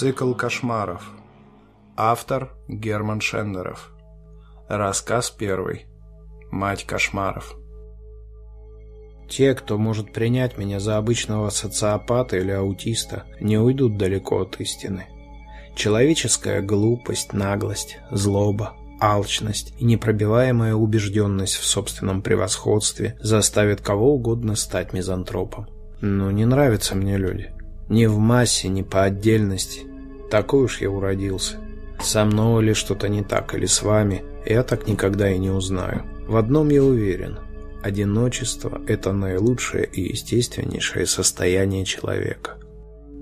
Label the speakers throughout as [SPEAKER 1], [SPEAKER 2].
[SPEAKER 1] Цикл кошмаров. Автор Герман Шендеров. Рассказ первый. Мать кошмаров. Те, кто может принять меня за обычного социопата или аутиста, не уйдут далеко от истины. Человеческая глупость, наглость, злоба, алчность и непробиваемая убежденность в собственном превосходстве заставят кого угодно стать мизантропом. Но не нравятся мне люди. Ни в массе, ни по отдельности. Такой уж я уродился. Со мной ли что-то не так, или с вами, я так никогда и не узнаю. В одном я уверен. Одиночество – это наилучшее и естественнейшее состояние человека.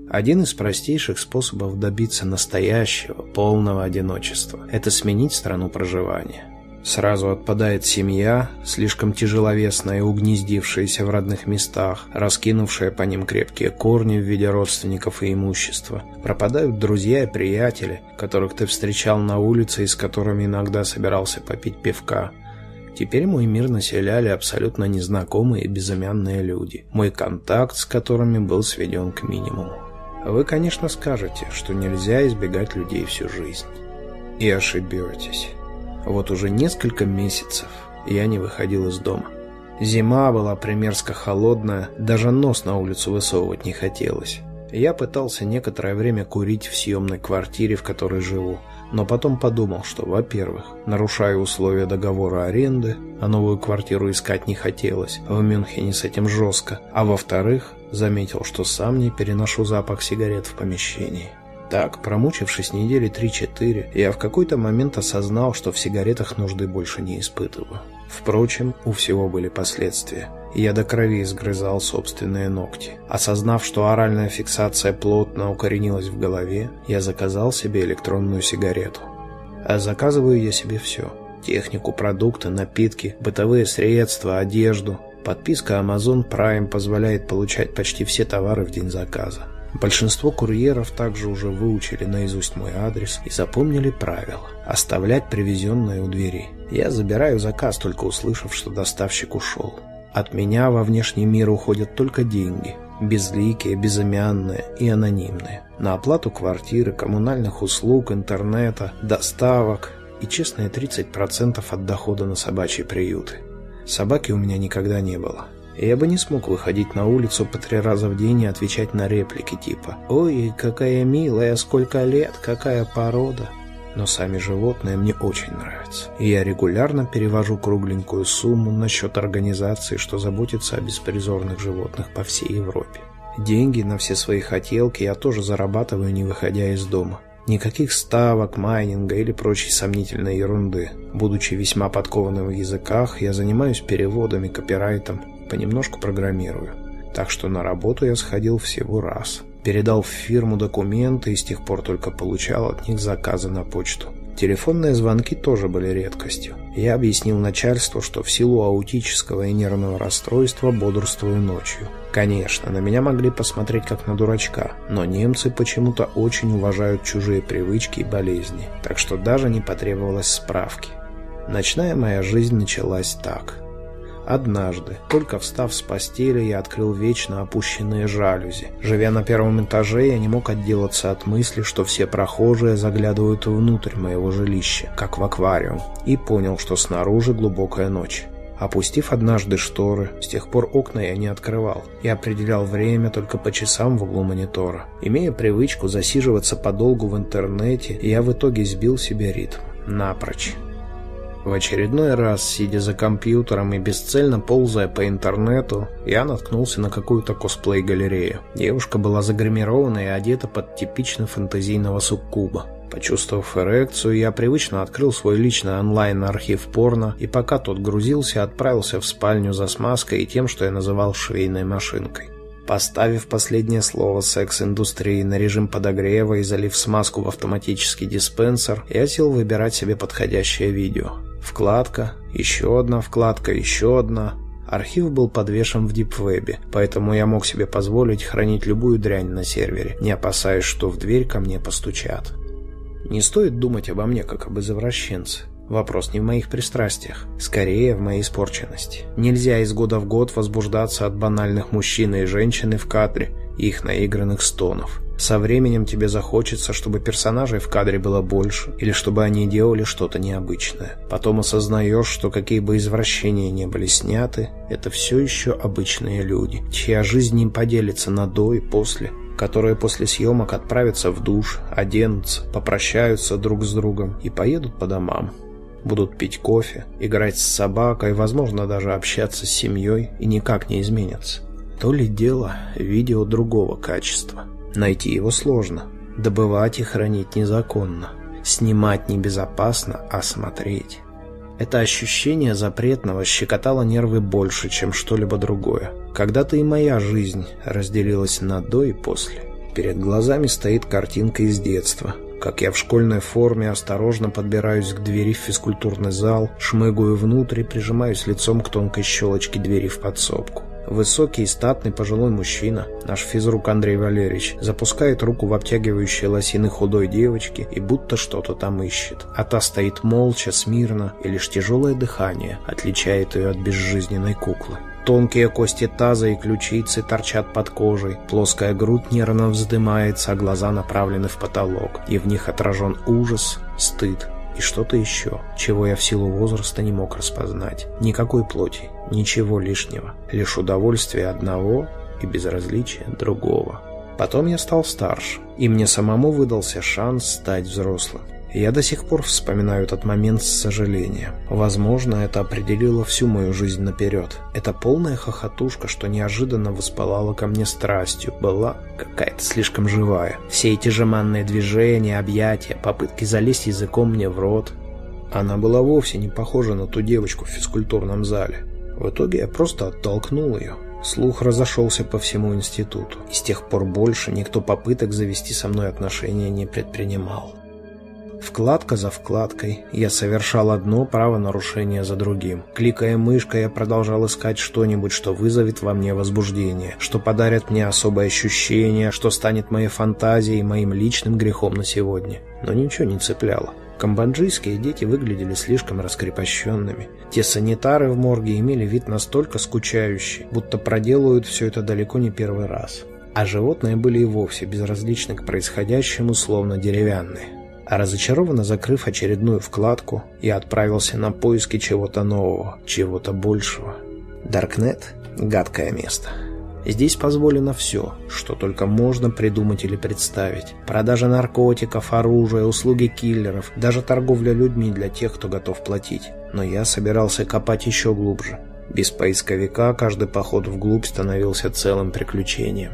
[SPEAKER 1] Один из простейших способов добиться настоящего, полного одиночества – это сменить страну проживания. Сразу отпадает семья, слишком тяжеловесная и угнездившаяся в родных местах, раскинувшая по ним крепкие корни в виде родственников и имущества. Пропадают друзья и приятели, которых ты встречал на улице и с которыми иногда собирался попить пивка. Теперь мой мир населяли абсолютно незнакомые и безымянные люди, мой контакт с которыми был сведен к минимуму. Вы, конечно, скажете, что нельзя избегать людей всю жизнь. И ошибетесь. Вот уже несколько месяцев я не выходил из дома. Зима была примерзко холодная, даже нос на улицу высовывать не хотелось. Я пытался некоторое время курить в съемной квартире, в которой живу, но потом подумал, что, во-первых, нарушаю условия договора аренды, а новую квартиру искать не хотелось, в Мюнхене с этим жестко, а во-вторых, заметил, что сам не переношу запах сигарет в помещении. Так, промучившись недели 3-4, я в какой-то момент осознал, что в сигаретах нужды больше не испытываю. Впрочем, у всего были последствия. Я до крови изгрызал собственные ногти. Осознав, что оральная фиксация плотно укоренилась в голове, я заказал себе электронную сигарету. А заказываю я себе все. Технику, продукты, напитки, бытовые средства, одежду. Подписка Amazon Prime позволяет получать почти все товары в день заказа. Большинство курьеров также уже выучили наизусть мой адрес и запомнили правило – оставлять привезенное у двери. Я забираю заказ, только услышав, что доставщик ушел. От меня во внешний мир уходят только деньги, безликие, безымянные и анонимные, на оплату квартиры, коммунальных услуг, интернета, доставок и честные 30% от дохода на собачьи приюты. Собаки у меня никогда не было я бы не смог выходить на улицу по три раза в день и отвечать на реплики типа «Ой, какая милая, сколько лет, какая порода». Но сами животные мне очень нравятся. И я регулярно перевожу кругленькую сумму на счет организации, что заботится о беспризорных животных по всей Европе. Деньги на все свои хотелки я тоже зарабатываю, не выходя из дома. Никаких ставок, майнинга или прочей сомнительной ерунды. Будучи весьма подкованным в языках, я занимаюсь переводами, копирайтом, понемножку программирую. Так что на работу я сходил всего раз. Передал в фирму документы и с тех пор только получал от них заказы на почту. Телефонные звонки тоже были редкостью. Я объяснил начальству, что в силу аутического и нервного расстройства бодрствую ночью. Конечно, на меня могли посмотреть как на дурачка, но немцы почему-то очень уважают чужие привычки и болезни, так что даже не потребовалось справки. Ночная моя жизнь началась так. Однажды, только встав с постели, я открыл вечно опущенные жалюзи. Живя на первом этаже, я не мог отделаться от мысли, что все прохожие заглядывают внутрь моего жилища, как в аквариум, и понял, что снаружи глубокая ночь. Опустив однажды шторы, с тех пор окна я не открывал и определял время только по часам в углу монитора. Имея привычку засиживаться подолгу в интернете, я в итоге сбил себе ритм. Напрочь. В очередной раз, сидя за компьютером и бесцельно ползая по интернету, я наткнулся на какую-то косплей-галерею. Девушка была загримирована и одета под типично фэнтезийного суккуба. Почувствовав эрекцию, я привычно открыл свой личный онлайн-архив порно и пока тот грузился, отправился в спальню за смазкой и тем, что я называл швейной машинкой. Поставив последнее слово секс-индустрии на режим подогрева и залив смазку в автоматический диспенсер, я сел выбирать себе подходящее видео. Вкладка, еще одна вкладка, еще одна. Архив был подвешен в дипвебе, поэтому я мог себе позволить хранить любую дрянь на сервере, не опасаясь, что в дверь ко мне постучат. Не стоит думать обо мне, как об извращенце. Вопрос не в моих пристрастиях, скорее в моей испорченности. Нельзя из года в год возбуждаться от банальных мужчин и женщины в кадре и их наигранных стонов. Со временем тебе захочется, чтобы персонажей в кадре было больше, или чтобы они делали что-то необычное. Потом осознаешь, что какие бы извращения не были сняты, это все еще обычные люди, чья жизнь не поделится на до и после, которые после съемок отправятся в душ, оденутся, попрощаются друг с другом и поедут по домам. Будут пить кофе, играть с собакой, возможно, даже общаться с семьей и никак не изменятся. То ли дело видео другого качества – Найти его сложно, добывать и хранить незаконно, снимать небезопасно, а смотреть. Это ощущение запретного щекотало нервы больше, чем что-либо другое. Когда-то и моя жизнь разделилась на «до» и «после». Перед глазами стоит картинка из детства, как я в школьной форме осторожно подбираюсь к двери в физкультурный зал, шмыгаю внутрь и прижимаюсь лицом к тонкой щелочке двери в подсобку. Высокий и статный пожилой мужчина, наш физрук Андрей Валерьевич, запускает руку в обтягивающие лосины худой девочки и будто что-то там ищет. А та стоит молча, смирно, и лишь тяжелое дыхание отличает ее от безжизненной куклы. Тонкие кости таза и ключицы торчат под кожей, плоская грудь нервно вздымается, а глаза направлены в потолок, и в них отражен ужас, стыд и что-то еще, чего я в силу возраста не мог распознать. Никакой плоти, ничего лишнего, лишь удовольствие одного и безразличие другого. Потом я стал старше, и мне самому выдался шанс стать взрослым. Я до сих пор вспоминаю этот момент с сожалением. Возможно, это определило всю мою жизнь наперед. Эта полная хохотушка, что неожиданно воспалала ко мне страстью, была какая-то слишком живая. Все эти жеманные движения, объятия, попытки залезть языком мне в рот. Она была вовсе не похожа на ту девочку в физкультурном зале. В итоге я просто оттолкнул ее. Слух разошелся по всему институту. И с тех пор больше никто попыток завести со мной отношения не предпринимал. Вкладка за вкладкой я совершал одно правонарушение за другим. Кликая мышкой, я продолжал искать что-нибудь, что вызовет во мне возбуждение, что подарит мне особое ощущение, что станет моей фантазией, моим личным грехом на сегодня. Но ничего не цепляло. Камбоджийские дети выглядели слишком раскрепощенными. Те санитары в морге имели вид настолько скучающий, будто проделывают все это далеко не первый раз. А животные были и вовсе безразличны к происходящему, словно деревянные. Разочарованно закрыв очередную вкладку, я отправился на поиски чего-то нового, чего-то большего. Даркнет — гадкое место. Здесь позволено все, что только можно придумать или представить. Продажа наркотиков, оружия, услуги киллеров, даже торговля людьми для тех, кто готов платить. Но я собирался копать еще глубже. Без поисковика каждый поход вглубь становился целым приключением.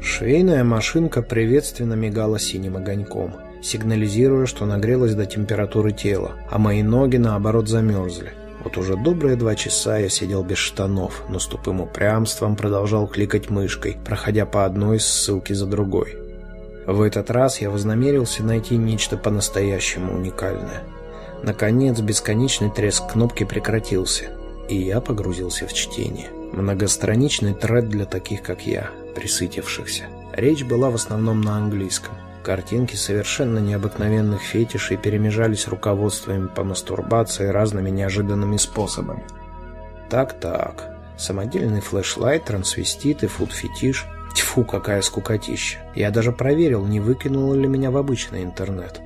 [SPEAKER 1] Швейная машинка приветственно мигала синим огоньком сигнализируя, что нагрелась до температуры тела, а мои ноги, наоборот, замерзли. Вот уже добрые два часа я сидел без штанов, но с тупым упрямством продолжал кликать мышкой, проходя по одной ссылке за другой. В этот раз я вознамерился найти нечто по-настоящему уникальное. Наконец, бесконечный треск кнопки прекратился, и я погрузился в чтение. Многостраничный тред для таких, как я, присытившихся. Речь была в основном на английском. Картинки совершенно необыкновенных фетишей перемежались руководствами по мастурбации разными неожиданными способами. Так-так, самодельный флешлайт, трансвеститы, фуд-фетиш. Тьфу, какая скукотища. Я даже проверил, не выкинуло ли меня в обычный интернет.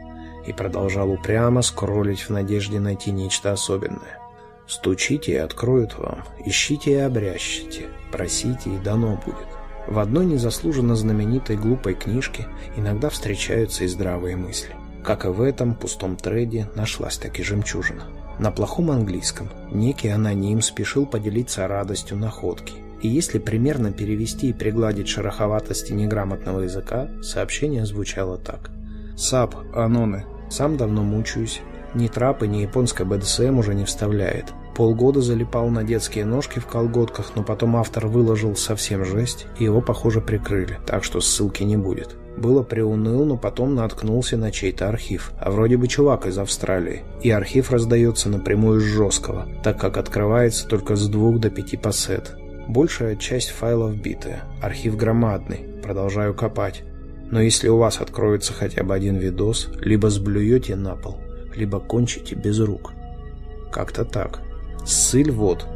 [SPEAKER 1] И продолжал упрямо скроллить в надежде найти нечто особенное. Стучите и откроют вам, ищите и обрящите, просите и дано будет. В одной незаслуженно знаменитой глупой книжке иногда встречаются и здравые мысли. Как и в этом пустом треде нашлась таки жемчужина. На плохом английском некий аноним спешил поделиться радостью находки. И если примерно перевести и пригладить шероховатости неграмотного языка, сообщение звучало так. «Сап, Аноны, сам давно мучаюсь. Ни трапы, ни японская БДСМ уже не вставляет. Полгода залипал на детские ножки в колготках, но потом автор выложил совсем жесть, и его, похоже, прикрыли, так что ссылки не будет. Было приуныл, но потом наткнулся на чей-то архив, а вроде бы чувак из Австралии. И архив раздается напрямую с жесткого, так как открывается только с двух до пяти пассет. Большая часть файлов битая, архив громадный, продолжаю копать. Но если у вас откроется хотя бы один видос, либо сблюете на пол, либо кончите без рук. Как-то так. Ссыль вот.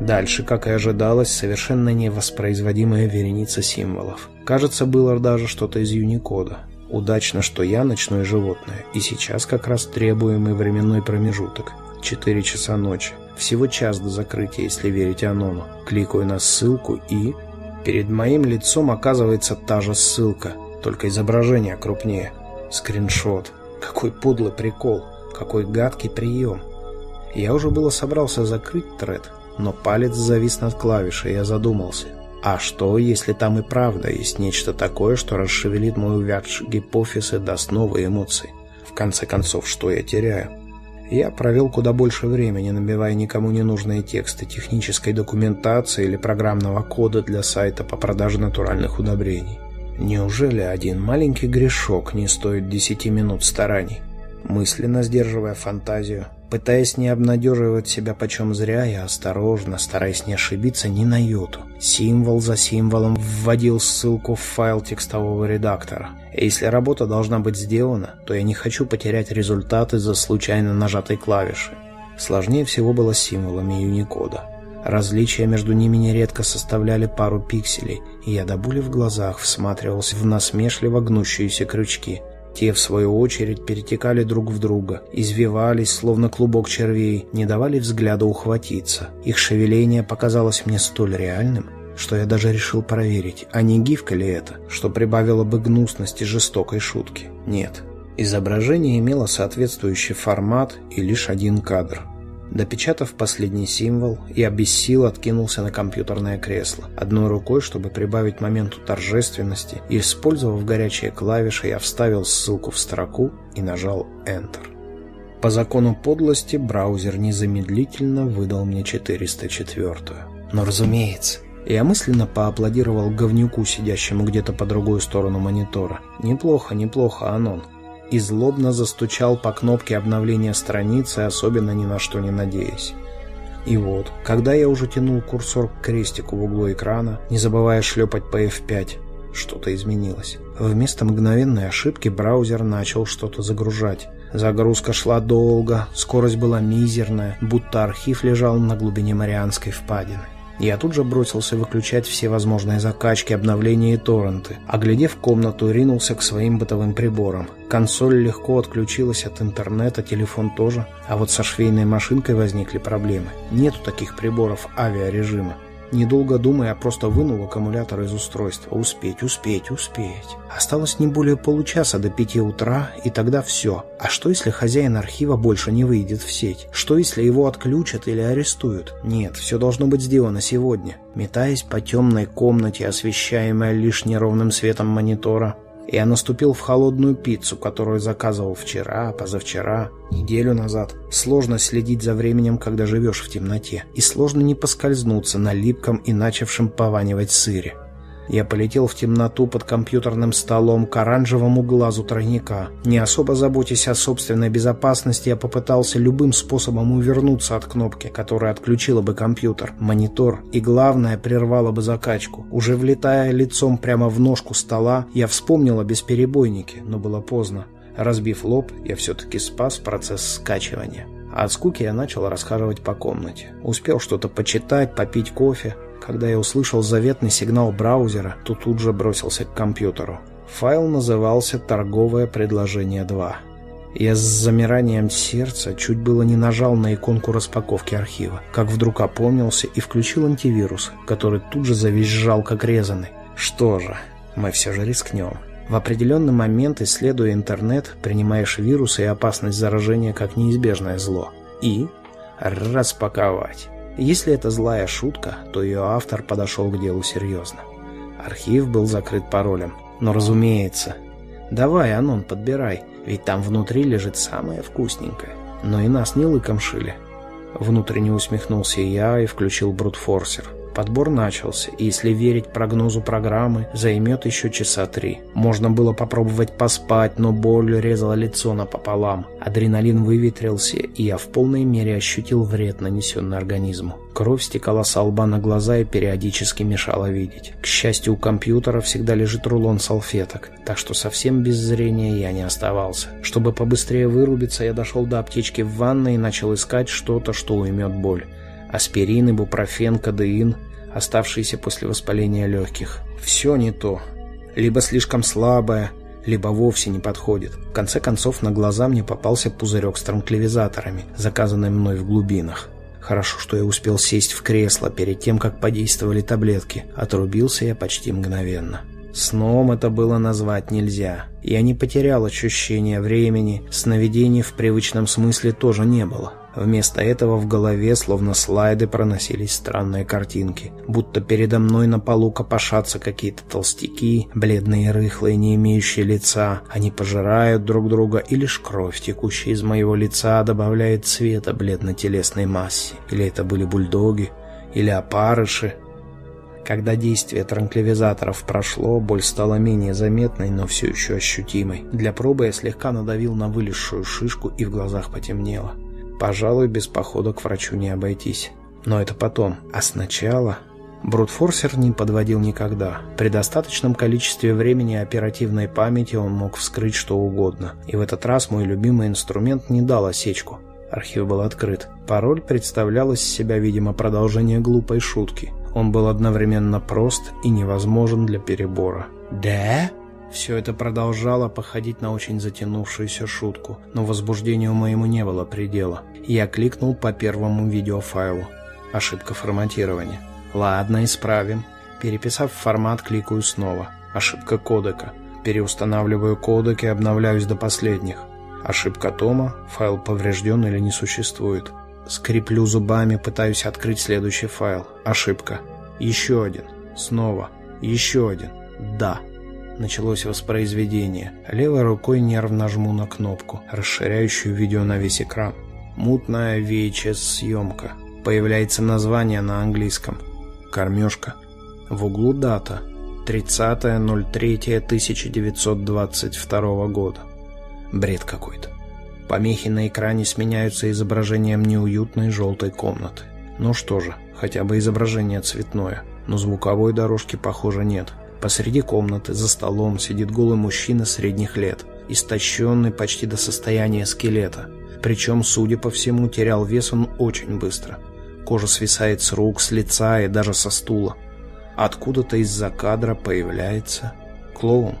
[SPEAKER 1] Дальше, как и ожидалось, совершенно невоспроизводимая вереница символов. Кажется, было даже что-то из Юникода. Удачно, что я ночное животное, и сейчас как раз требуемый временной промежуток. 4 часа ночи. Всего час до закрытия, если верить Анону. Кликаю на ссылку и... Перед моим лицом оказывается та же ссылка, только изображение крупнее. Скриншот. Какой подлый прикол. Какой гадкий прием. Я уже было собрался закрыть тред, но палец завис над клавишей, и я задумался. А что, если там и правда есть нечто такое, что расшевелит мой увядший гипофиз и даст новые эмоции? В конце концов, что я теряю? Я провел куда больше времени, набивая никому не нужные тексты технической документации или программного кода для сайта по продаже натуральных удобрений. Неужели один маленький грешок не стоит десяти минут стараний? Мысленно сдерживая фантазию, Пытаясь не обнадеживать себя почем зря, я осторожно, стараясь не ошибиться ни на йоту, символ за символом вводил ссылку в файл текстового редактора. Если работа должна быть сделана, то я не хочу потерять результат из-за случайно нажатой клавиши. Сложнее всего было с символами Unicode. Различия между ними нередко составляли пару пикселей, и я до боли в глазах всматривался в насмешливо гнущиеся крючки – те, в свою очередь, перетекали друг в друга, извивались, словно клубок червей, не давали взгляда ухватиться. Их шевеление показалось мне столь реальным, что я даже решил проверить, а не гифка ли это, что прибавило бы гнусности жестокой шутки. Нет. Изображение имело соответствующий формат и лишь один кадр – Допечатав последний символ, я без сил откинулся на компьютерное кресло. Одной рукой, чтобы прибавить моменту торжественности, и, использовав горячие клавиши, я вставил ссылку в строку и нажал Enter. По закону подлости браузер незамедлительно выдал мне 404. Но разумеется, я мысленно поаплодировал говнюку, сидящему где-то по другую сторону монитора. Неплохо, неплохо, Анон и злобно застучал по кнопке обновления страницы, особенно ни на что не надеясь. И вот, когда я уже тянул курсор к крестику в углу экрана, не забывая шлепать по F5, что-то изменилось. Вместо мгновенной ошибки браузер начал что-то загружать. Загрузка шла долго, скорость была мизерная, будто архив лежал на глубине Марианской впадины. Я тут же бросился выключать все возможные закачки, обновления и торренты. Оглядев комнату, ринулся к своим бытовым приборам. Консоль легко отключилась от интернета, телефон тоже. А вот со швейной машинкой возникли проблемы. Нету таких приборов авиарежима. Недолго думая, просто вынул аккумулятор из устройства. Успеть, успеть, успеть. Осталось не более получаса до пяти утра, и тогда все. А что, если хозяин архива больше не выйдет в сеть? Что, если его отключат или арестуют? Нет, все должно быть сделано сегодня. Метаясь по темной комнате, освещаемой лишь неровным светом монитора, я наступил в холодную пиццу, которую заказывал вчера, позавчера, неделю назад. Сложно следить за временем, когда живешь в темноте. И сложно не поскользнуться на липком и начавшем пованивать сыре. Я полетел в темноту под компьютерным столом к оранжевому глазу тройника. Не особо заботясь о собственной безопасности, я попытался любым способом увернуться от кнопки, которая отключила бы компьютер, монитор и, главное, прервала бы закачку. Уже влетая лицом прямо в ножку стола, я вспомнил о бесперебойнике, но было поздно. Разбив лоб, я все-таки спас процесс скачивания. От скуки я начал расхаживать по комнате. Успел что-то почитать, попить кофе, когда я услышал заветный сигнал браузера, то тут же бросился к компьютеру. Файл назывался «Торговое предложение 2». Я с замиранием сердца чуть было не нажал на иконку распаковки архива, как вдруг опомнился и включил антивирус, который тут же завизжал как резанный. Что же, мы все же рискнем. В определенный момент, исследуя интернет, принимаешь вирусы и опасность заражения как неизбежное зло. И распаковать. Если это злая шутка, то ее автор подошел к делу серьезно. Архив был закрыт паролем. Но разумеется. Давай, Анон, подбирай, ведь там внутри лежит самое вкусненькое. Но и нас не лыком шили. Внутренне усмехнулся я и включил брутфорсер. Подбор начался, и если верить прогнозу программы, займет еще часа три. Можно было попробовать поспать, но боль резала лицо напополам. Адреналин выветрился, и я в полной мере ощутил вред, нанесенный организму. Кровь стекала с лба на глаза и периодически мешала видеть. К счастью, у компьютера всегда лежит рулон салфеток, так что совсем без зрения я не оставался. Чтобы побыстрее вырубиться, я дошел до аптечки в ванной и начал искать что-то, что уймет боль. Аспирин, ибупрофен, кадеин, оставшиеся после воспаления легких. Все не то. Либо слишком слабое, либо вовсе не подходит. В конце концов, на глаза мне попался пузырек с транквилизаторами, заказанный мной в глубинах. Хорошо, что я успел сесть в кресло перед тем, как подействовали таблетки. Отрубился я почти мгновенно. Сном это было назвать нельзя. Я не потерял ощущения времени, сновидений в привычном смысле тоже не было. Вместо этого в голове, словно слайды, проносились странные картинки. Будто передо мной на полу копошатся какие-то толстяки, бледные рыхлые, не имеющие лица. Они пожирают друг друга, и лишь кровь, текущая из моего лица, добавляет цвета бледно-телесной массе. Или это были бульдоги, или опарыши, когда действие транквилизаторов прошло, боль стала менее заметной, но все еще ощутимой. Для пробы я слегка надавил на вылезшую шишку и в глазах потемнело. Пожалуй, без похода к врачу не обойтись. Но это потом. А сначала... Брутфорсер не подводил никогда. При достаточном количестве времени и оперативной памяти он мог вскрыть что угодно. И в этот раз мой любимый инструмент не дал осечку. Архив был открыт. Пароль представлял из себя, видимо, продолжение глупой шутки. Он был одновременно прост и невозможен для перебора. «Да?» Все это продолжало походить на очень затянувшуюся шутку, но возбуждению моему не было предела. Я кликнул по первому видеофайлу. Ошибка форматирования. Ладно, исправим. Переписав формат, кликаю снова. Ошибка кодека. Переустанавливаю кодек и обновляюсь до последних. Ошибка тома. Файл поврежден или не существует. Скреплю зубами, пытаюсь открыть следующий файл. Ошибка. Еще один. Снова. Еще один. Да. Началось воспроизведение. Левой рукой нервно жму на кнопку, расширяющую видео на весь экран. Мутная VHS-съемка. Появляется название на английском. Кормежка. В углу дата. 30.03.1922 года. Бред какой-то. Помехи на экране сменяются изображением неуютной желтой комнаты. Ну что же, хотя бы изображение цветное, но звуковой дорожки, похоже, нет. Посреди комнаты, за столом, сидит голый мужчина средних лет, истощенный почти до состояния скелета. Причем, судя по всему, терял вес он очень быстро. Кожа свисает с рук, с лица и даже со стула. Откуда-то из-за кадра появляется клоун.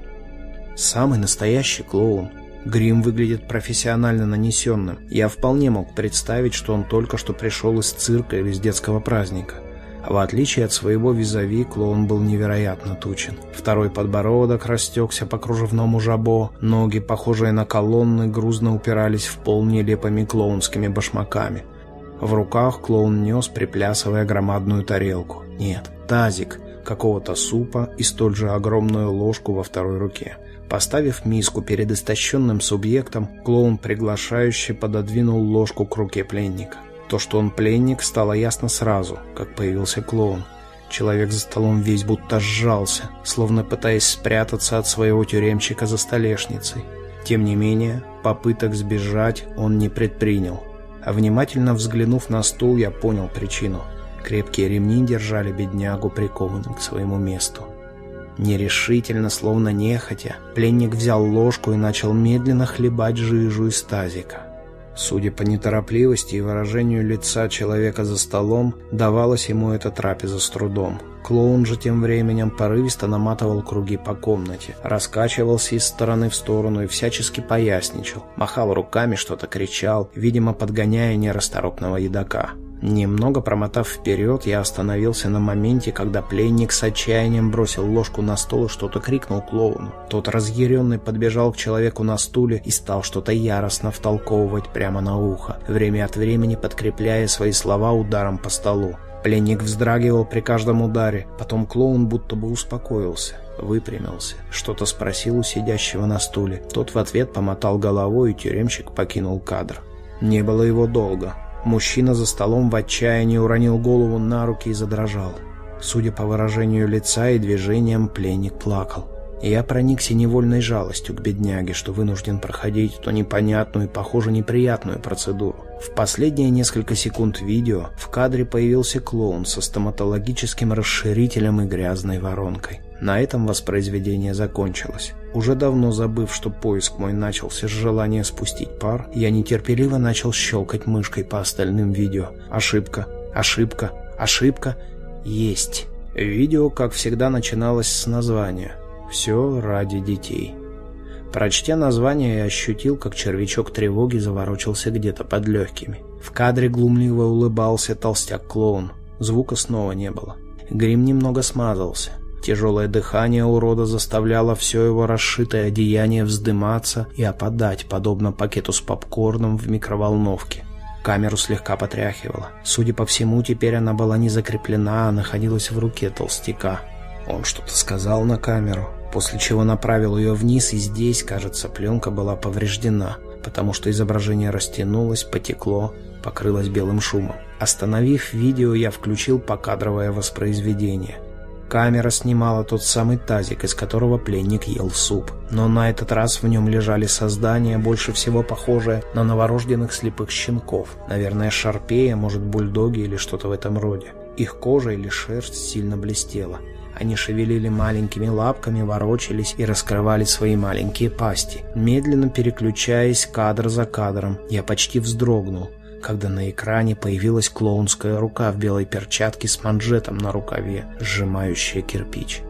[SPEAKER 1] Самый настоящий клоун. Грим выглядит профессионально нанесенным. Я вполне мог представить, что он только что пришел из цирка или из детского праздника. В отличие от своего визави, клоун был невероятно тучен. Второй подбородок растекся по кружевному жабо, ноги, похожие на колонны, грузно упирались в пол нелепыми клоунскими башмаками. В руках клоун нес, приплясывая громадную тарелку. Нет, тазик какого-то супа и столь же огромную ложку во второй руке. Поставив миску перед истощенным субъектом, клоун приглашающе пододвинул ложку к руке пленника. То, что он пленник, стало ясно сразу, как появился клоун. Человек за столом весь будто сжался, словно пытаясь спрятаться от своего тюремщика за столешницей. Тем не менее, попыток сбежать он не предпринял. А внимательно взглянув на стул, я понял причину. Крепкие ремни держали беднягу прикованным к своему месту. Нерешительно, словно нехотя, пленник взял ложку и начал медленно хлебать жижу из тазика. Судя по неторопливости и выражению лица человека за столом, давалось ему эта трапеза с трудом. Клоун же тем временем порывисто наматывал круги по комнате, раскачивался из стороны в сторону и всячески поясничал, махал руками, что-то кричал, видимо, подгоняя нерасторопного едока. Немного промотав вперед, я остановился на моменте, когда пленник с отчаянием бросил ложку на стол и что-то крикнул клоуну. Тот разъяренный подбежал к человеку на стуле и стал что-то яростно втолковывать прямо на ухо, время от времени подкрепляя свои слова ударом по столу. Пленник вздрагивал при каждом ударе, потом клоун будто бы успокоился, выпрямился, что-то спросил у сидящего на стуле. Тот в ответ помотал головой, и тюремщик покинул кадр. Не было его долго. Мужчина за столом в отчаянии уронил голову на руки и задрожал. Судя по выражению лица и движениям, пленник плакал. Я проникся невольной жалостью к бедняге, что вынужден проходить эту непонятную и, похоже, неприятную процедуру. В последние несколько секунд видео в кадре появился клоун со стоматологическим расширителем и грязной воронкой. На этом воспроизведение закончилось. Уже давно забыв, что поиск мой начался с желания спустить пар, я нетерпеливо начал щелкать мышкой по остальным видео. Ошибка. Ошибка, ошибка. Есть. Видео, как всегда, начиналось с названия. «Все ради детей». Прочтя название, я ощутил, как червячок тревоги заворочился где-то под легкими. В кадре глумливо улыбался толстяк-клоун. Звука снова не было. Грим немного смазался. Тяжелое дыхание урода заставляло все его расшитое одеяние вздыматься и опадать, подобно пакету с попкорном в микроволновке. Камеру слегка потряхивало. Судя по всему, теперь она была не закреплена, а находилась в руке толстяка. Он что-то сказал на камеру, после чего направил ее вниз, и здесь, кажется, пленка была повреждена, потому что изображение растянулось, потекло, покрылось белым шумом. Остановив видео, я включил покадровое воспроизведение. Камера снимала тот самый тазик, из которого пленник ел суп. Но на этот раз в нем лежали создания, больше всего похожие на новорожденных слепых щенков. Наверное, шарпея, может, бульдоги или что-то в этом роде. Их кожа или шерсть сильно блестела. Они шевелили маленькими лапками, ворочались и раскрывали свои маленькие пасти, медленно переключаясь кадр за кадром. Я почти вздрогнул когда на экране появилась клоунская рука в белой перчатке с манжетом на рукаве, сжимающая кирпич.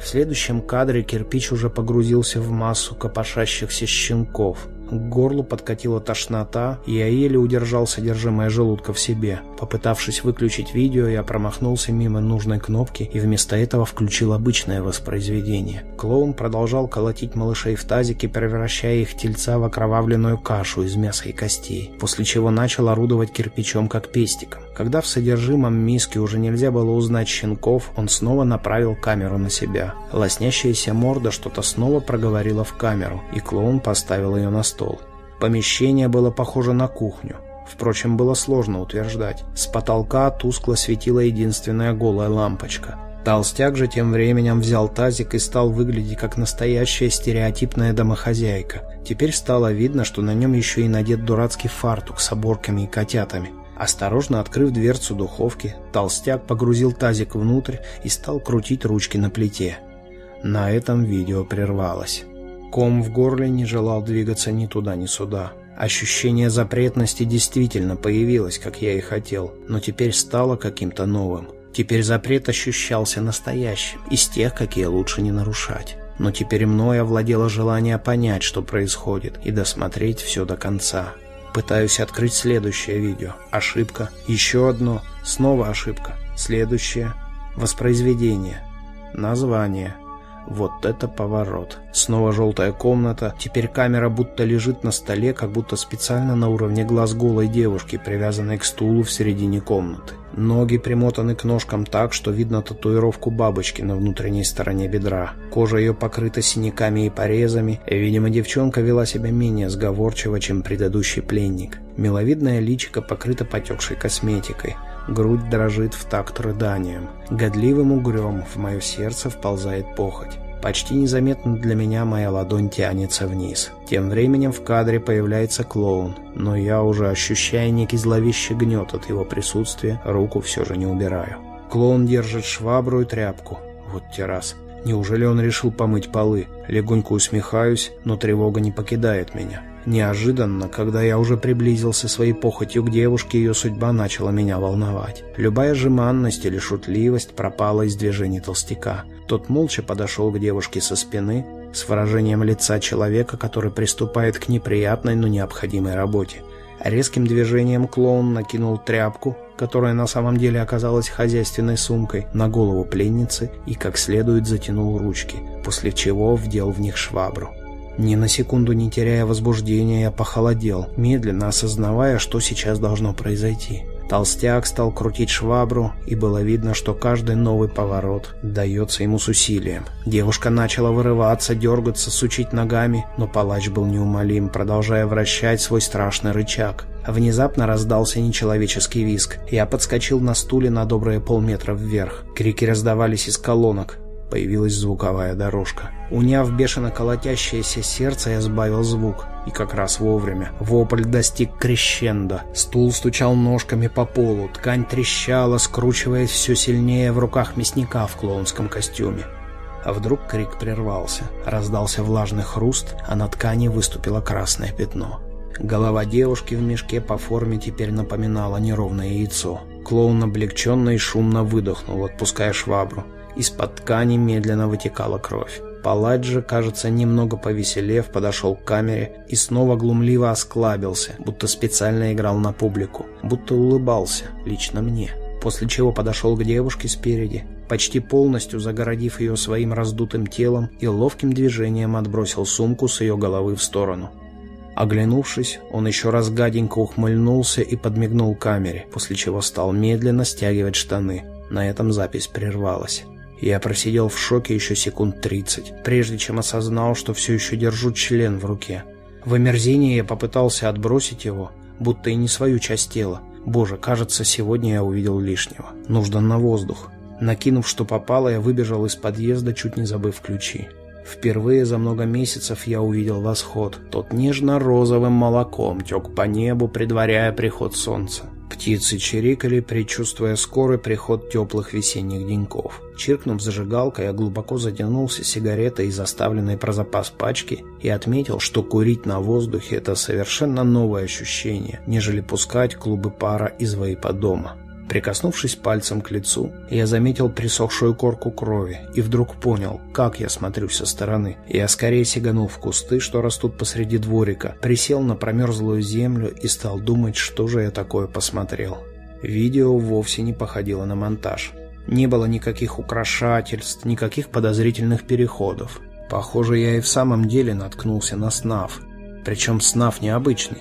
[SPEAKER 1] В следующем кадре кирпич уже погрузился в массу копошащихся щенков – к горлу подкатила тошнота, и я еле удержал содержимое желудка в себе. Попытавшись выключить видео, я промахнулся мимо нужной кнопки и вместо этого включил обычное воспроизведение. Клоун продолжал колотить малышей в тазике, превращая их тельца в окровавленную кашу из мяса и костей, после чего начал орудовать кирпичом как пестиком. Когда в содержимом миски уже нельзя было узнать щенков, он снова направил камеру на себя. Лоснящаяся морда что-то снова проговорила в камеру, и клоун поставил ее на стол. Помещение было похоже на кухню. Впрочем, было сложно утверждать. С потолка тускло светила единственная голая лампочка. Толстяк же тем временем взял тазик и стал выглядеть как настоящая стереотипная домохозяйка. Теперь стало видно, что на нем еще и надет дурацкий фартук с оборками и котятами. Осторожно открыв дверцу духовки, толстяк погрузил тазик внутрь и стал крутить ручки на плите. На этом видео прервалось. Ком в горле не желал двигаться ни туда, ни сюда. Ощущение запретности действительно появилось, как я и хотел, но теперь стало каким-то новым. Теперь запрет ощущался настоящим, из тех, какие лучше не нарушать. Но теперь мной овладело желание понять, что происходит, и досмотреть все до конца. Пытаюсь открыть следующее видео. Ошибка. Еще одно. Снова ошибка. Следующее. Воспроизведение. Название. Вот это поворот. Снова желтая комната. Теперь камера будто лежит на столе, как будто специально на уровне глаз голой девушки, привязанной к стулу в середине комнаты. Ноги примотаны к ножкам так, что видно татуировку бабочки на внутренней стороне бедра. Кожа ее покрыта синяками и порезами. Видимо, девчонка вела себя менее сговорчиво, чем предыдущий пленник. Миловидное личико покрыто потекшей косметикой. Грудь дрожит в такт рыданием. Годливым угрем в мое сердце вползает похоть. Почти незаметно для меня моя ладонь тянется вниз. Тем временем в кадре появляется клоун, но я уже ощущая некий зловещий гнет от его присутствия, руку все же не убираю. Клоун держит швабру и тряпку. Вот террас. Неужели он решил помыть полы? Легонько усмехаюсь, но тревога не покидает меня. Неожиданно, когда я уже приблизился своей похотью к девушке, ее судьба начала меня волновать. Любая жеманность или шутливость пропала из движений толстяка. Тот молча подошел к девушке со спины, с выражением лица человека, который приступает к неприятной, но необходимой работе. Резким движением клоун накинул тряпку, которая на самом деле оказалась хозяйственной сумкой, на голову пленницы и как следует затянул ручки, после чего вдел в них швабру. Ни на секунду не теряя возбуждения, я похолодел, медленно осознавая, что сейчас должно произойти. Толстяк стал крутить швабру, и было видно, что каждый новый поворот дается ему с усилием. Девушка начала вырываться, дергаться, сучить ногами, но палач был неумолим, продолжая вращать свой страшный рычаг. Внезапно раздался нечеловеческий визг. Я подскочил на стуле на добрые полметра вверх. Крики раздавались из колонок. Появилась звуковая дорожка. Уняв бешено колотящееся сердце, я сбавил звук. И как раз вовремя. Вопль достиг крещенда. Стул стучал ножками по полу. Ткань трещала, скручиваясь все сильнее в руках мясника в клоунском костюме. А вдруг крик прервался. Раздался влажный хруст, а на ткани выступило красное пятно. Голова девушки в мешке по форме теперь напоминала неровное яйцо. клоун облегченно и шумно выдохнул, отпуская швабру. Из-под ткани медленно вытекала кровь. Палач же, кажется, немного повеселев, подошел к камере и снова глумливо осклабился, будто специально играл на публику, будто улыбался, лично мне. После чего подошел к девушке спереди, почти полностью загородив ее своим раздутым телом и ловким движением отбросил сумку с ее головы в сторону. Оглянувшись, он еще раз гаденько ухмыльнулся и подмигнул камере, после чего стал медленно стягивать штаны. На этом запись прервалась. Я просидел в шоке еще секунд тридцать, прежде чем осознал, что все еще держу член в руке. В омерзении я попытался отбросить его, будто и не свою часть тела. Боже, кажется, сегодня я увидел лишнего. Нужно на воздух. Накинув, что попало, я выбежал из подъезда, чуть не забыв ключи. Впервые за много месяцев я увидел восход. Тот нежно-розовым молоком тек по небу, предваряя приход солнца. Птицы чирикали, предчувствуя скорый приход теплых весенних деньков. Чиркнув зажигалкой, я глубоко затянулся сигаретой из оставленной про запас пачки и отметил, что курить на воздухе – это совершенно новое ощущение, нежели пускать клубы пара из вейпа дома. Прикоснувшись пальцем к лицу, я заметил присохшую корку крови и вдруг понял, как я смотрю со стороны. Я скорее сиганул в кусты, что растут посреди дворика, присел на промерзлую землю и стал думать, что же я такое посмотрел. Видео вовсе не походило на монтаж. Не было никаких украшательств, никаких подозрительных переходов. Похоже, я и в самом деле наткнулся на СНАФ. Причем СНАФ необычный.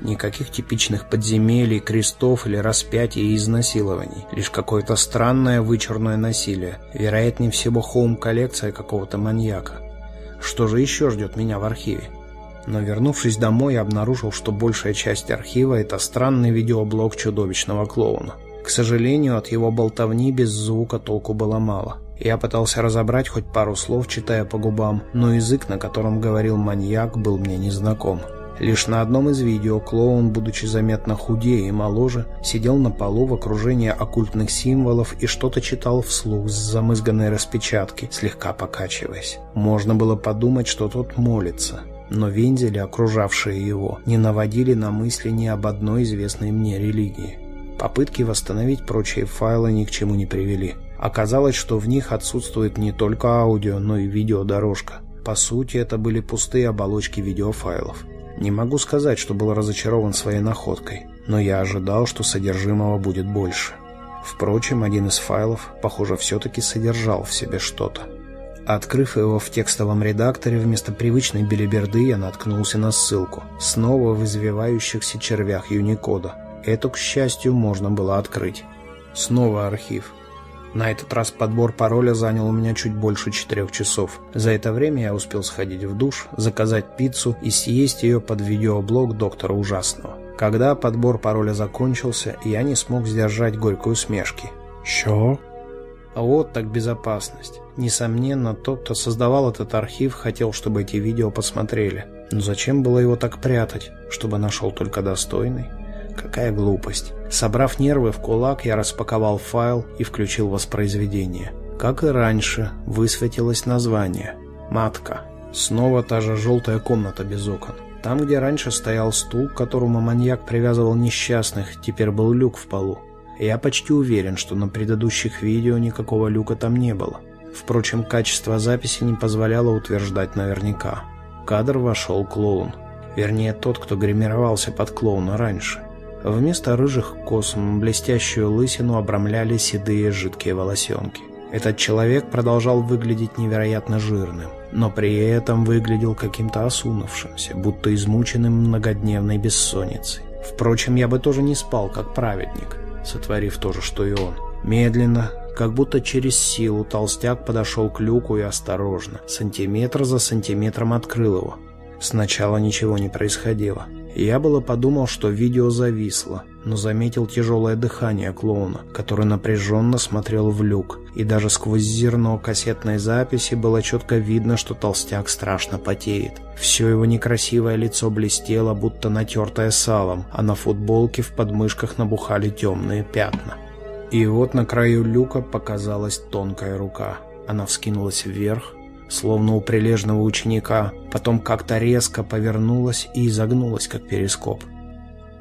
[SPEAKER 1] Никаких типичных подземелий, крестов или распятий и изнасилований. Лишь какое-то странное вычурное насилие. Вероятнее всего, хоум-коллекция какого-то маньяка. Что же еще ждет меня в архиве? Но вернувшись домой, я обнаружил, что большая часть архива – это странный видеоблог чудовищного клоуна. К сожалению, от его болтовни без звука толку было мало. Я пытался разобрать хоть пару слов, читая по губам, но язык, на котором говорил маньяк, был мне незнаком. Лишь на одном из видео клоун, будучи заметно худее и моложе, сидел на полу в окружении оккультных символов и что-то читал вслух с замызганной распечатки, слегка покачиваясь. Можно было подумать, что тот молится. Но вензели, окружавшие его, не наводили на мысли ни об одной известной мне религии. Попытки восстановить прочие файлы ни к чему не привели. Оказалось, что в них отсутствует не только аудио, но и видеодорожка. По сути, это были пустые оболочки видеофайлов. Не могу сказать, что был разочарован своей находкой, но я ожидал, что содержимого будет больше. Впрочем, один из файлов, похоже, все-таки содержал в себе что-то. Открыв его в текстовом редакторе, вместо привычной белиберды я наткнулся на ссылку. Снова в извивающихся червях Юникода. Эту, к счастью, можно было открыть. Снова архив. На этот раз подбор пароля занял у меня чуть больше четырех часов. За это время я успел сходить в душ, заказать пиццу и съесть ее под видеоблог доктора Ужасного. Когда подбор пароля закончился, я не смог сдержать горькой усмешки. «Что?» А вот так безопасность. Несомненно, тот, кто создавал этот архив, хотел, чтобы эти видео посмотрели. Но зачем было его так прятать? Чтобы нашел только достойный? Какая глупость. Собрав нервы в кулак, я распаковал файл и включил воспроизведение. Как и раньше, высветилось название. «Матка». Снова та же желтая комната без окон. Там, где раньше стоял стул, к которому маньяк привязывал несчастных, теперь был люк в полу. Я почти уверен, что на предыдущих видео никакого люка там не было. Впрочем, качество записи не позволяло утверждать наверняка. В кадр вошел клоун. Вернее, тот, кто гримировался под клоуна раньше. Вместо рыжих кос блестящую лысину обрамляли седые жидкие волосенки. Этот человек продолжал выглядеть невероятно жирным, но при этом выглядел каким-то осунувшимся, будто измученным многодневной бессонницей. Впрочем, я бы тоже не спал, как праведник, сотворив то же, что и он. Медленно, как будто через силу, толстяк подошел к люку и осторожно, сантиметр за сантиметром открыл его. Сначала ничего не происходило. Я было подумал, что видео зависло, но заметил тяжелое дыхание клоуна, который напряженно смотрел в люк, и даже сквозь зерно кассетной записи было четко видно, что толстяк страшно потеет. Все его некрасивое лицо блестело, будто натертое салом, а на футболке в подмышках набухали темные пятна. И вот на краю люка показалась тонкая рука. Она вскинулась вверх, словно у прилежного ученика, потом как-то резко повернулась и изогнулась, как перископ.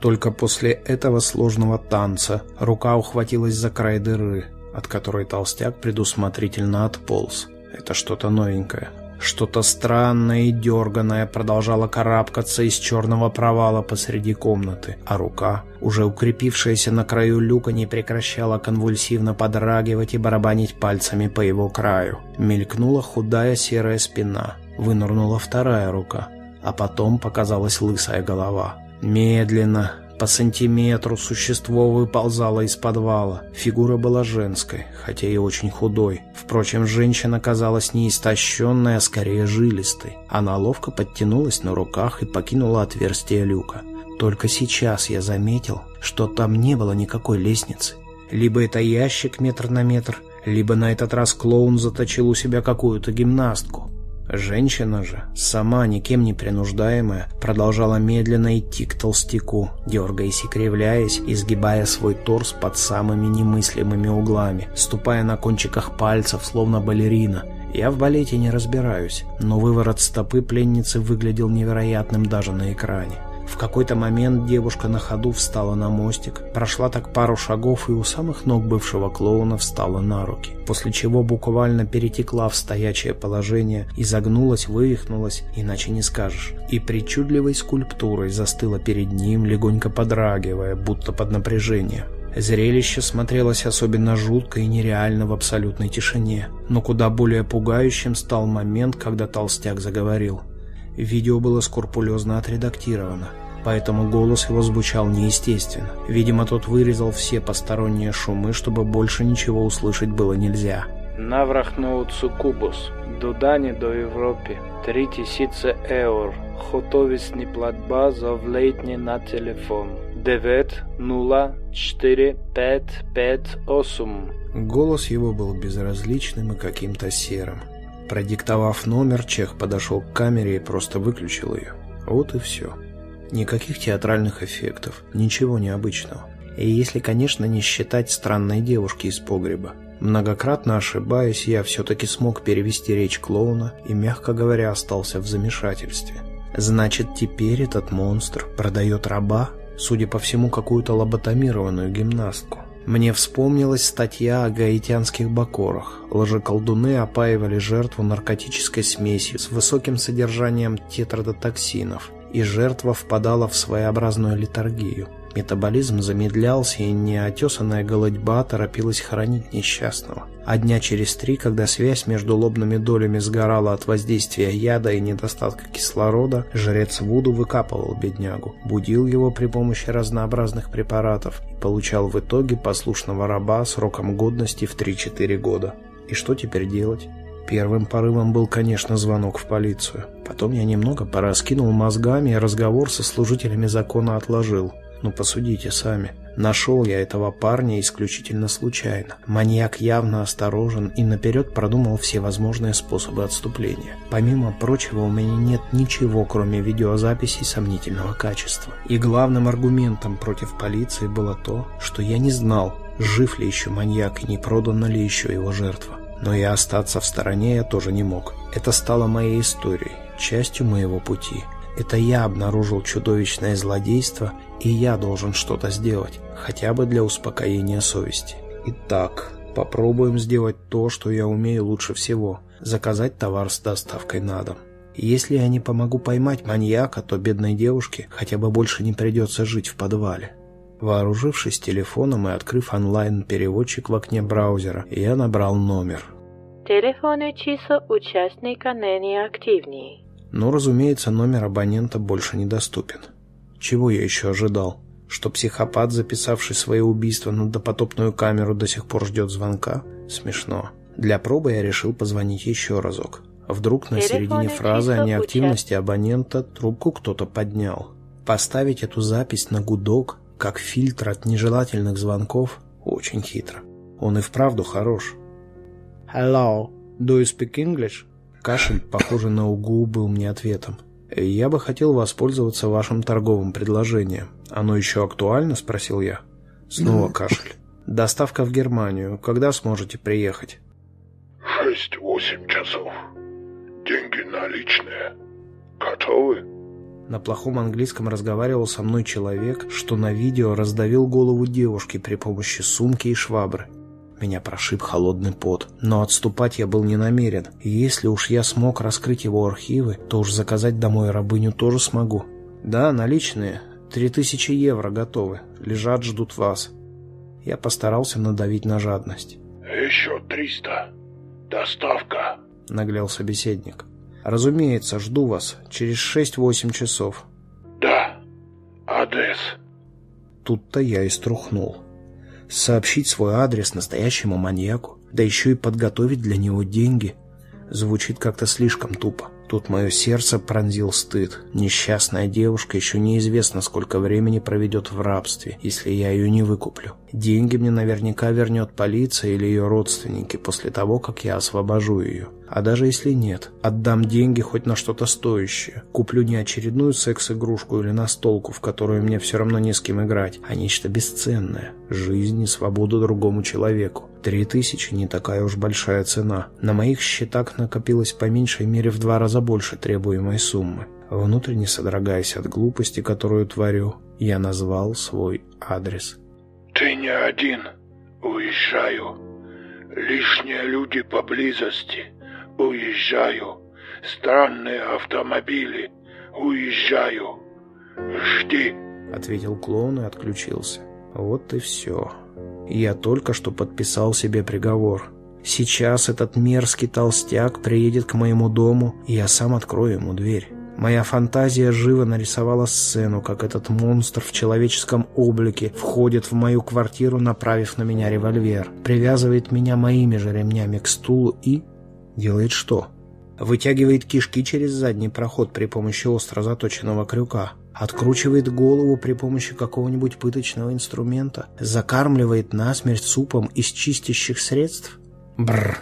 [SPEAKER 1] Только после этого сложного танца рука ухватилась за край дыры, от которой толстяк предусмотрительно отполз. Это что-то новенькое. Что-то странное и дерганое продолжало карабкаться из черного провала посреди комнаты, а рука, уже укрепившаяся на краю люка, не прекращала конвульсивно подрагивать и барабанить пальцами по его краю. Мелькнула худая серая спина, вынырнула вторая рука, а потом показалась лысая голова. Медленно, по сантиметру существо выползало из подвала. Фигура была женской, хотя и очень худой. Впрочем, женщина казалась не истощенной, а скорее жилистой. Она ловко подтянулась на руках и покинула отверстие люка. Только сейчас я заметил, что там не было никакой лестницы. Либо это ящик метр на метр, либо на этот раз клоун заточил у себя какую-то гимнастку. Женщина же, сама никем не принуждаемая, продолжала медленно идти к толстяку, дергаясь и кривляясь, изгибая свой торс под самыми немыслимыми углами, ступая на кончиках пальцев, словно балерина. Я в балете не разбираюсь, но выворот стопы пленницы выглядел невероятным даже на экране. В какой-то момент девушка на ходу встала на мостик, прошла так пару шагов и у самых ног бывшего клоуна встала на руки, после чего буквально перетекла в стоячее положение, изогнулась, вывихнулась, иначе не скажешь, и причудливой скульптурой застыла перед ним, легонько подрагивая, будто под напряжением. Зрелище смотрелось особенно жутко и нереально в абсолютной тишине, но куда более пугающим стал момент, когда толстяк заговорил. Видео было скрупулезно отредактировано, поэтому голос его звучал неестественно. Видимо, тот вырезал все посторонние шумы, чтобы больше ничего услышать было нельзя.
[SPEAKER 2] Наврахнув цукубус, додані до Європи 3000 євро, готовісні платба за влетні на телефон 90458.
[SPEAKER 1] Голос его был безразличным и каким-то серым. Продиктовав номер, Чех подошел к камере и просто выключил ее. Вот и все. Никаких театральных эффектов, ничего необычного. И если, конечно, не считать странной девушки из погреба. Многократно ошибаясь, я все-таки смог перевести речь клоуна и, мягко говоря, остался в замешательстве. Значит, теперь этот монстр продает раба, судя по всему, какую-то лоботомированную гимнастку. Мне вспомнилась статья о гаитянских бакорах. Лжеколдуны опаивали жертву наркотической смесью с высоким содержанием тетрадотоксинов, и жертва впадала в своеобразную литургию. Метаболизм замедлялся, и неотесанная голодьба торопилась хоронить несчастного. А дня через три, когда связь между лобными долями сгорала от воздействия яда и недостатка кислорода, жрец Вуду выкапывал беднягу, будил его при помощи разнообразных препаратов и получал в итоге послушного раба сроком годности в 3-4 года. И что теперь делать? Первым порывом был, конечно, звонок в полицию. Потом я немного пораскинул мозгами и разговор со служителями закона отложил. Ну, посудите сами. Нашел я этого парня исключительно случайно. Маньяк явно осторожен и наперед продумал все возможные способы отступления. Помимо прочего, у меня нет ничего, кроме видеозаписей сомнительного качества. И главным аргументом против полиции было то, что я не знал, жив ли еще маньяк и не продана ли еще его жертва. Но и остаться в стороне я тоже не мог. Это стало моей историей, частью моего пути. Это я обнаружил чудовищное злодейство, и я должен что-то сделать, хотя бы для успокоения совести. Итак, попробуем сделать то, что я умею лучше всего – заказать товар с доставкой на дом. Если я не помогу поймать маньяка, то бедной девушке хотя бы больше не придется жить в подвале. Вооружившись телефоном и открыв онлайн-переводчик в окне браузера, я набрал номер.
[SPEAKER 3] Телефонный число участника не неактивний.
[SPEAKER 1] Но, разумеется, номер абонента больше недоступен. Чего я еще ожидал? Что психопат, записавший свое убийство на допотопную камеру, до сих пор ждет звонка? Смешно. Для пробы я решил позвонить еще разок. Вдруг на середине фразы о неактивности абонента трубку кто-то поднял. Поставить эту запись на гудок, как фильтр от нежелательных звонков, очень хитро. Он и вправду хорош. «Hello, do you speak English?» Кашель, похожий на угу, был мне ответом. «Я бы хотел воспользоваться вашим торговым предложением. Оно еще актуально?» – спросил я. Снова кашель. «Доставка в Германию. Когда сможете приехать?»
[SPEAKER 4] «Шесть-восемь часов. Деньги наличные. Готовы?»
[SPEAKER 1] На плохом английском разговаривал со мной человек, что на видео раздавил голову девушки при помощи сумки и швабры. Меня прошиб холодный пот, но отступать я был не намерен. И если уж я смог раскрыть его архивы, то уж заказать домой рабыню тоже смогу. Да, наличные. Три тысячи евро готовы. Лежат, ждут вас. Я постарался надавить на жадность.
[SPEAKER 4] «Еще триста. Доставка», —
[SPEAKER 1] наглял собеседник. «Разумеется, жду вас. Через шесть-восемь часов».
[SPEAKER 4] «Да. Адрес».
[SPEAKER 1] Тут-то я и струхнул. Сообщить свой адрес настоящему маньяку, да еще и подготовить для него деньги, звучит как-то слишком тупо. Тут мое сердце пронзил стыд. Несчастная девушка еще неизвестно, сколько времени проведет в рабстве, если я ее не выкуплю. Деньги мне наверняка вернет полиция или ее родственники после того, как я освобожу ее. А даже если нет, отдам деньги хоть на что-то стоящее. Куплю не очередную секс-игрушку или настолку, в которую мне все равно не с кем играть, а нечто бесценное. Жизнь и свободу другому человеку. Три тысячи не такая уж большая цена. На моих счетах накопилось по меньшей мере в два раза больше требуемой суммы. Внутренне содрогаясь от глупости, которую творю, я назвал свой адрес.
[SPEAKER 4] «Ты не один. Уезжаю. Лишние люди поблизости. Уезжаю. Странные автомобили. Уезжаю. Жди», —
[SPEAKER 1] ответил клоун и отключился. Вот и все. Я только что подписал себе приговор. Сейчас этот мерзкий толстяк приедет к моему дому, и я сам открою ему дверь. Моя фантазия живо нарисовала сцену, как этот монстр в человеческом облике входит в мою квартиру, направив на меня револьвер, привязывает меня моими же ремнями к стулу и... делает что? Вытягивает кишки через задний проход при помощи остро заточенного крюка, откручивает голову при помощи какого-нибудь пыточного инструмента, закармливает насмерть супом из чистящих средств? Бррр.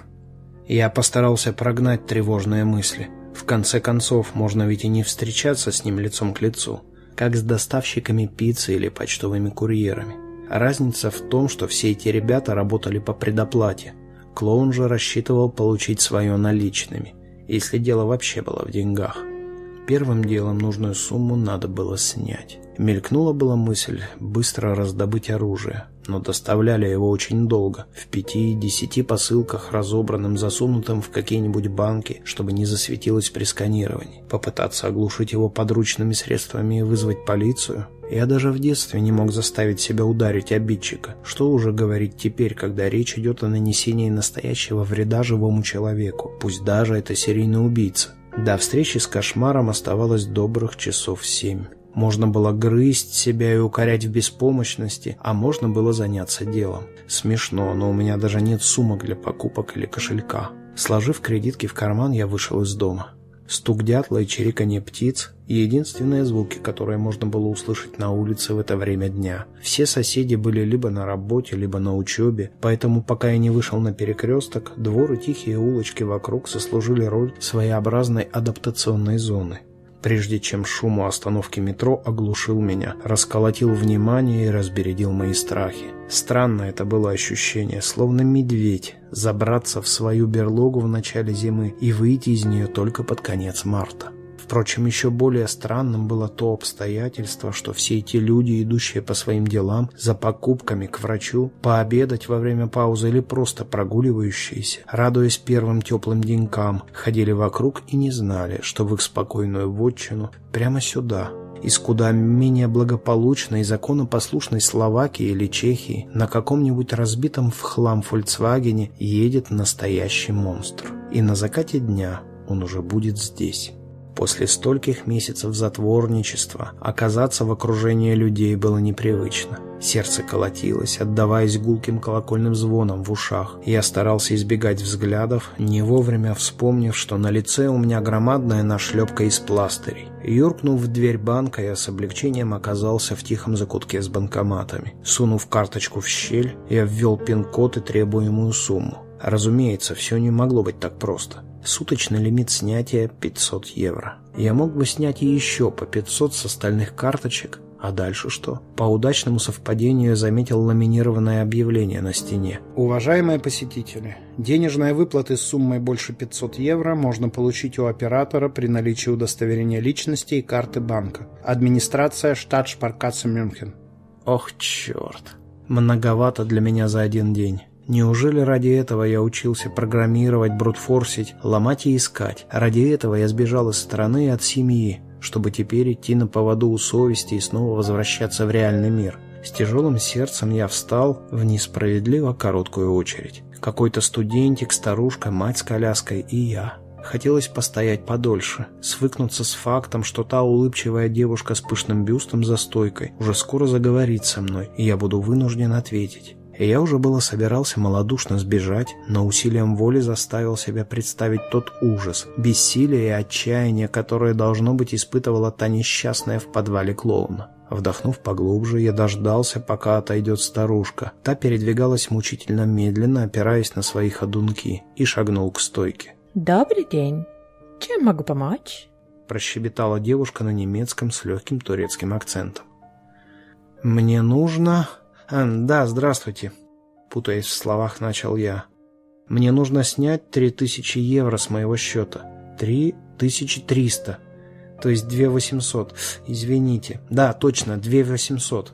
[SPEAKER 1] Я постарался прогнать тревожные мысли. В конце концов, можно ведь и не встречаться с ним лицом к лицу, как с доставщиками пиццы или почтовыми курьерами. Разница в том, что все эти ребята работали по предоплате. Клоун же рассчитывал получить свое наличными, если дело вообще было в деньгах. Первым делом нужную сумму надо было снять. Мелькнула была мысль быстро раздобыть оружие, но доставляли его очень долго, в пяти-десяти посылках, разобранным, засунутым в какие-нибудь банки, чтобы не засветилось при сканировании. Попытаться оглушить его подручными средствами и вызвать полицию? Я даже в детстве не мог заставить себя ударить обидчика. Что уже говорить теперь, когда речь идет о нанесении настоящего вреда живому человеку, пусть даже это серийный убийца. До встречи с кошмаром оставалось добрых часов семь. Можно было грызть себя и укорять в беспомощности, а можно было заняться делом. Смешно, но у меня даже нет сумок для покупок или кошелька. Сложив кредитки в карман, я вышел из дома. Стук дятла и чириканье птиц – единственные звуки, которые можно было услышать на улице в это время дня. Все соседи были либо на работе, либо на учебе, поэтому пока я не вышел на перекресток, двор и тихие улочки вокруг сослужили роль своеобразной адаптационной зоны прежде чем шум у остановки метро оглушил меня, расколотил внимание и разбередил мои страхи. Странно это было ощущение, словно медведь, забраться в свою берлогу в начале зимы и выйти из нее только под конец марта. Впрочем, еще более странным было то обстоятельство, что все эти люди, идущие по своим делам, за покупками к врачу, пообедать во время паузы или просто прогуливающиеся, радуясь первым теплым денькам, ходили вокруг и не знали, что в их спокойную вотчину прямо сюда, из куда менее благополучной и законопослушной Словакии или Чехии на каком-нибудь разбитом в хлам «Фольксвагене» едет настоящий монстр. И на закате дня он уже будет здесь. После стольких месяцев затворничества оказаться в окружении людей было непривычно. Сердце колотилось, отдаваясь гулким колокольным звоном в ушах. Я старался избегать взглядов, не вовремя вспомнив, что на лице у меня громадная нашлепка из пластырей. Юркнув в дверь банка, я с облегчением оказался в тихом закутке с банкоматами. Сунув карточку в щель, я ввел пин-код и требуемую сумму. Разумеется, все не могло быть так просто. Суточный лимит снятия 500 евро. Я мог бы снять и еще по 500 с остальных карточек, А дальше что? По удачному совпадению я заметил ламинированное объявление на стене. Уважаемые посетители, денежные выплаты с суммой больше 500 евро можно получить у оператора при наличии удостоверения личности и карты банка. Администрация штат Шпаркаца Мюнхен. Ох, черт. Многовато для меня за один день. Неужели ради этого я учился программировать, брутфорсить, ломать и искать? Ради этого я сбежал из страны и от семьи, чтобы теперь идти на поводу у совести и снова возвращаться в реальный мир. С тяжелым сердцем я встал в несправедливо короткую очередь. Какой-то студентик, старушка, мать с коляской и я. Хотелось постоять подольше, свыкнуться с фактом, что та улыбчивая девушка с пышным бюстом за стойкой уже скоро заговорит со мной, и я буду вынужден ответить. Я уже было собирался малодушно сбежать, но усилием воли заставил себя представить тот ужас, бессилие и отчаяние, которое, должно быть, испытывала та несчастная в подвале клоуна. Вдохнув поглубже, я дождался, пока отойдет старушка. Та передвигалась мучительно медленно, опираясь на свои ходунки, и шагнул к стойке.
[SPEAKER 5] «Добрый день. Чем могу помочь?»
[SPEAKER 1] Прощебетала девушка на немецком с легким турецким акцентом. «Мне нужно...» А, «Да, здравствуйте», — путаясь в словах, начал я. «Мне нужно снять три тысячи евро с моего счета. Три тысячи триста. То есть две восемьсот. Извините. Да, точно, две восемьсот».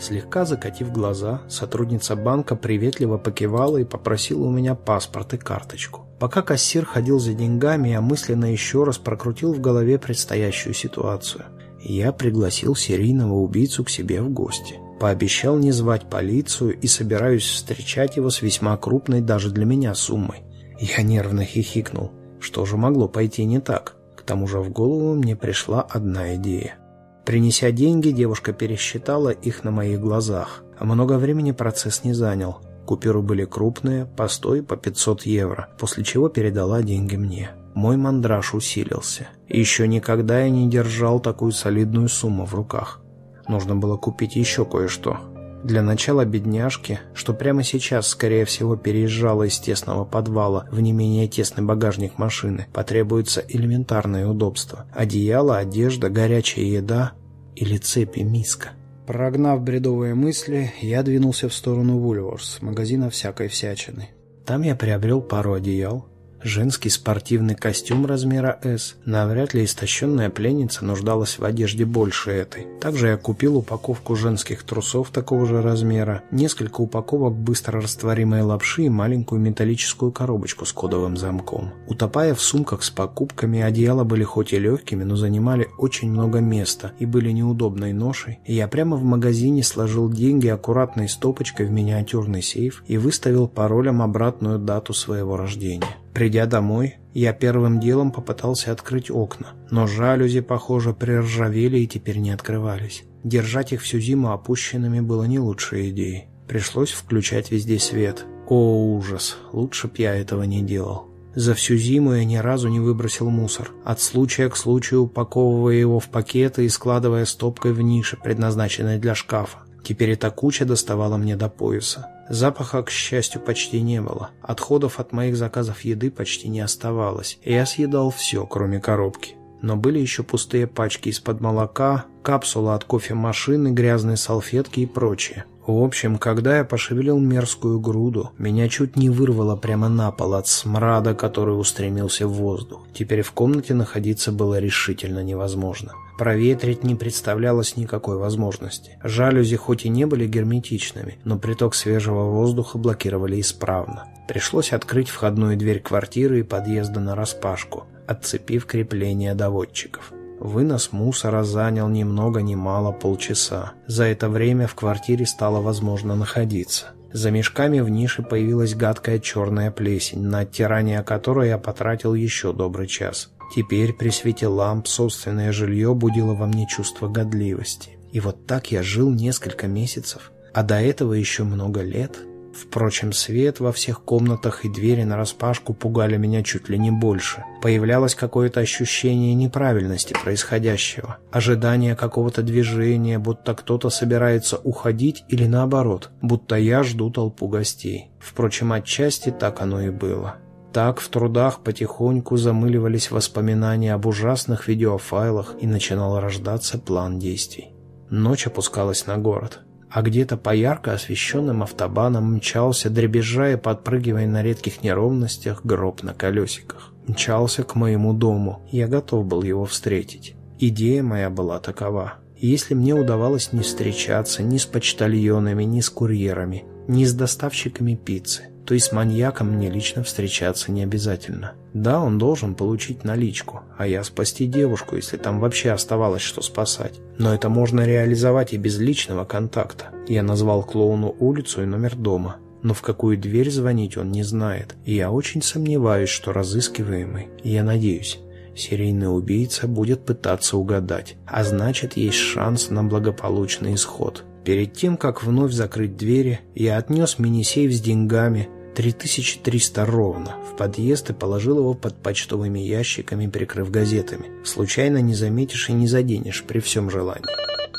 [SPEAKER 1] Слегка закатив глаза, сотрудница банка приветливо покивала и попросила у меня паспорт и карточку. Пока кассир ходил за деньгами, я мысленно еще раз прокрутил в голове предстоящую ситуацию. Я пригласил серийного убийцу к себе в гости. Пообещал не звать полицию и собираюсь встречать его с весьма крупной даже для меня суммой. Я нервно хихикнул. Что же могло пойти не так? К тому же в голову мне пришла одна идея. Принеся деньги, девушка пересчитала их на моих глазах. А много времени процесс не занял. Купюры были крупные, по 100 и по 500 евро, после чего передала деньги мне. Мой мандраж усилился. Еще никогда я не держал такую солидную сумму в руках. Нужно было купить еще кое-что. Для начала бедняжки, что прямо сейчас, скорее всего, переезжала из тесного подвала в не менее тесный багажник машины, потребуется элементарное удобство. Одеяло, одежда, горячая еда или цепи миска. Прогнав бредовые мысли, я двинулся в сторону Вульворс, магазина всякой всячины. Там я приобрел пару одеял, Женский спортивный костюм размера S. Навряд ли истощенная пленница нуждалась в одежде больше этой. Также я купил упаковку женских трусов такого же размера, несколько упаковок быстро растворимой лапши и маленькую металлическую коробочку с кодовым замком. Утопая в сумках с покупками, одеяла были хоть и легкими, но занимали очень много места и были неудобной ношей, и я прямо в магазине сложил деньги аккуратной стопочкой в миниатюрный сейф и выставил паролем обратную дату своего рождения. Придя домой, я первым делом попытался открыть окна, но жалюзи, похоже, приржавели и теперь не открывались. Держать их всю зиму опущенными было не лучшей идеей. Пришлось включать везде свет. О, ужас, лучше б я этого не делал. За всю зиму я ни разу не выбросил мусор, от случая к случаю упаковывая его в пакеты и складывая стопкой в нише, предназначенной для шкафа. Теперь эта куча доставала мне до пояса. Запаха, к счастью, почти не было. Отходов от моих заказов еды почти не оставалось. И я съедал все, кроме коробки. Но были еще пустые пачки из-под молока, капсула от кофемашины, грязные салфетки и прочее. В общем, когда я пошевелил мерзкую груду, меня чуть не вырвало прямо на пол от смрада, который устремился в воздух. Теперь в комнате находиться было решительно невозможно. Проветрить не представлялось никакой возможности. Жалюзи хоть и не были герметичными, но приток свежего воздуха блокировали исправно. Пришлось открыть входную дверь квартиры и подъезда нараспашку, отцепив крепление доводчиков. Вынос мусора занял ни много ни мало полчаса. За это время в квартире стало возможно находиться. За мешками в нише появилась гадкая черная плесень, на оттирание которой я потратил еще добрый час. Теперь при свете ламп собственное жилье будило во мне чувство годливости. И вот так я жил несколько месяцев, а до этого еще много лет – Впрочем, свет во всех комнатах и двери нараспашку пугали меня чуть ли не больше. Появлялось какое-то ощущение неправильности происходящего, ожидание какого-то движения, будто кто-то собирается уходить или наоборот, будто я жду толпу гостей. Впрочем, отчасти так оно и было. Так в трудах потихоньку замыливались воспоминания об ужасных видеофайлах и начинал рождаться план действий. Ночь опускалась на город, а где-то по ярко освещенным автобанам мчался, дребезжа и подпрыгивая на редких неровностях, гроб на колесиках. Мчался к моему дому, я готов был его встретить. Идея моя была такова. Если мне удавалось не встречаться ни с почтальонами, ни с курьерами, ни с доставщиками пиццы, то и с маньяком мне лично встречаться не обязательно. Да, он должен получить наличку, а я спасти девушку, если там вообще оставалось что спасать. Но это можно реализовать и без личного контакта. Я назвал клоуну улицу и номер дома. Но в какую дверь звонить он не знает. И я очень сомневаюсь, что разыскиваемый, я надеюсь, серийный убийца будет пытаться угадать. А значит, есть шанс на благополучный исход. Перед тем, как вновь закрыть двери, я отнес мини-сейф с деньгами, 3300 ровно, в подъезд и положил его под почтовыми ящиками, прикрыв газетами. Случайно не заметишь и не заденешь при всем желании.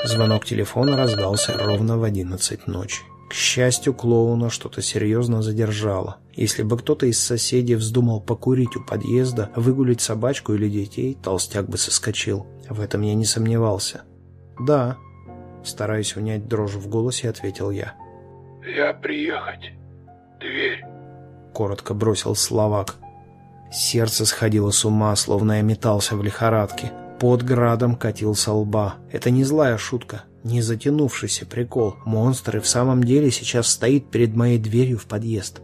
[SPEAKER 1] Звонок телефона раздался ровно в 11 ночи. К счастью, клоуна что-то серьезно задержало. Если бы кто-то из соседей вздумал покурить у подъезда, выгулить собачку или детей, толстяк бы соскочил. В этом я не сомневался. «Да», Стараясь унять дрожь в голосе, ответил я.
[SPEAKER 4] «Я приехать. Дверь».
[SPEAKER 1] Коротко бросил Словак. Сердце сходило с ума, словно я метался в лихорадке. Под градом катился лба. Это не злая шутка, не затянувшийся прикол. Монстр и в самом деле сейчас стоит перед моей дверью в подъезд.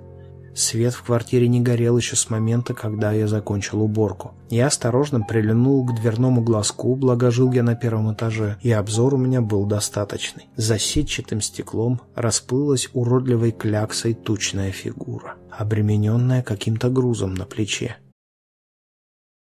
[SPEAKER 1] Свет в квартире не горел еще с момента, когда я закончил уборку. Я осторожно прильнул к дверному глазку, благо жил я на первом этаже, и обзор у меня был достаточный. За сетчатым стеклом расплылась уродливой кляксой тучная фигура, обремененная каким-то грузом на плече.